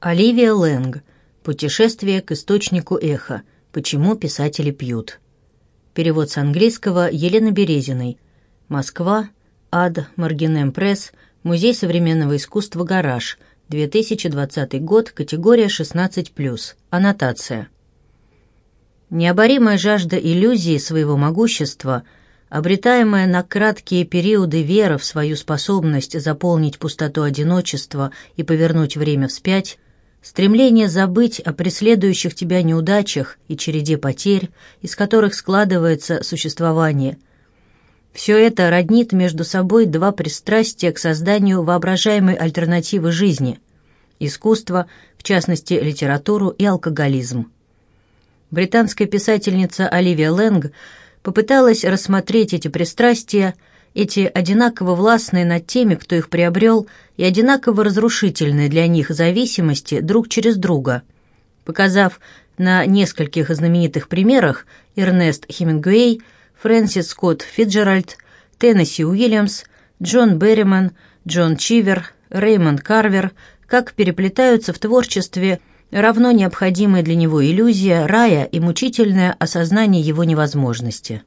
Оливия Лэнг. Путешествие к источнику эха. Почему писатели пьют. Перевод с английского Елены Березиной. Москва. Ад. Маргинем Пресс. Музей современного искусства «Гараж». 2020 год. Категория 16+. Аннотация. Необоримая жажда иллюзии своего могущества – обретаемая на краткие периоды вера в свою способность заполнить пустоту одиночества и повернуть время вспять, стремление забыть о преследующих тебя неудачах и череде потерь, из которых складывается существование. Все это роднит между собой два пристрастия к созданию воображаемой альтернативы жизни – искусство, в частности литературу и алкоголизм. Британская писательница Оливия Лэнг – попыталась рассмотреть эти пристрастия, эти одинаково властные над теми, кто их приобрел, и одинаково разрушительные для них зависимости друг через друга, показав на нескольких знаменитых примерах Эрнест Хемингуэй, Фрэнсис Скотт Фиджеральд, Теннесси Уильямс, Джон Берриман, Джон Чивер, Реймонд Карвер, как переплетаются в творчестве равно необходимая для него иллюзия рая и мучительное осознание его невозможности.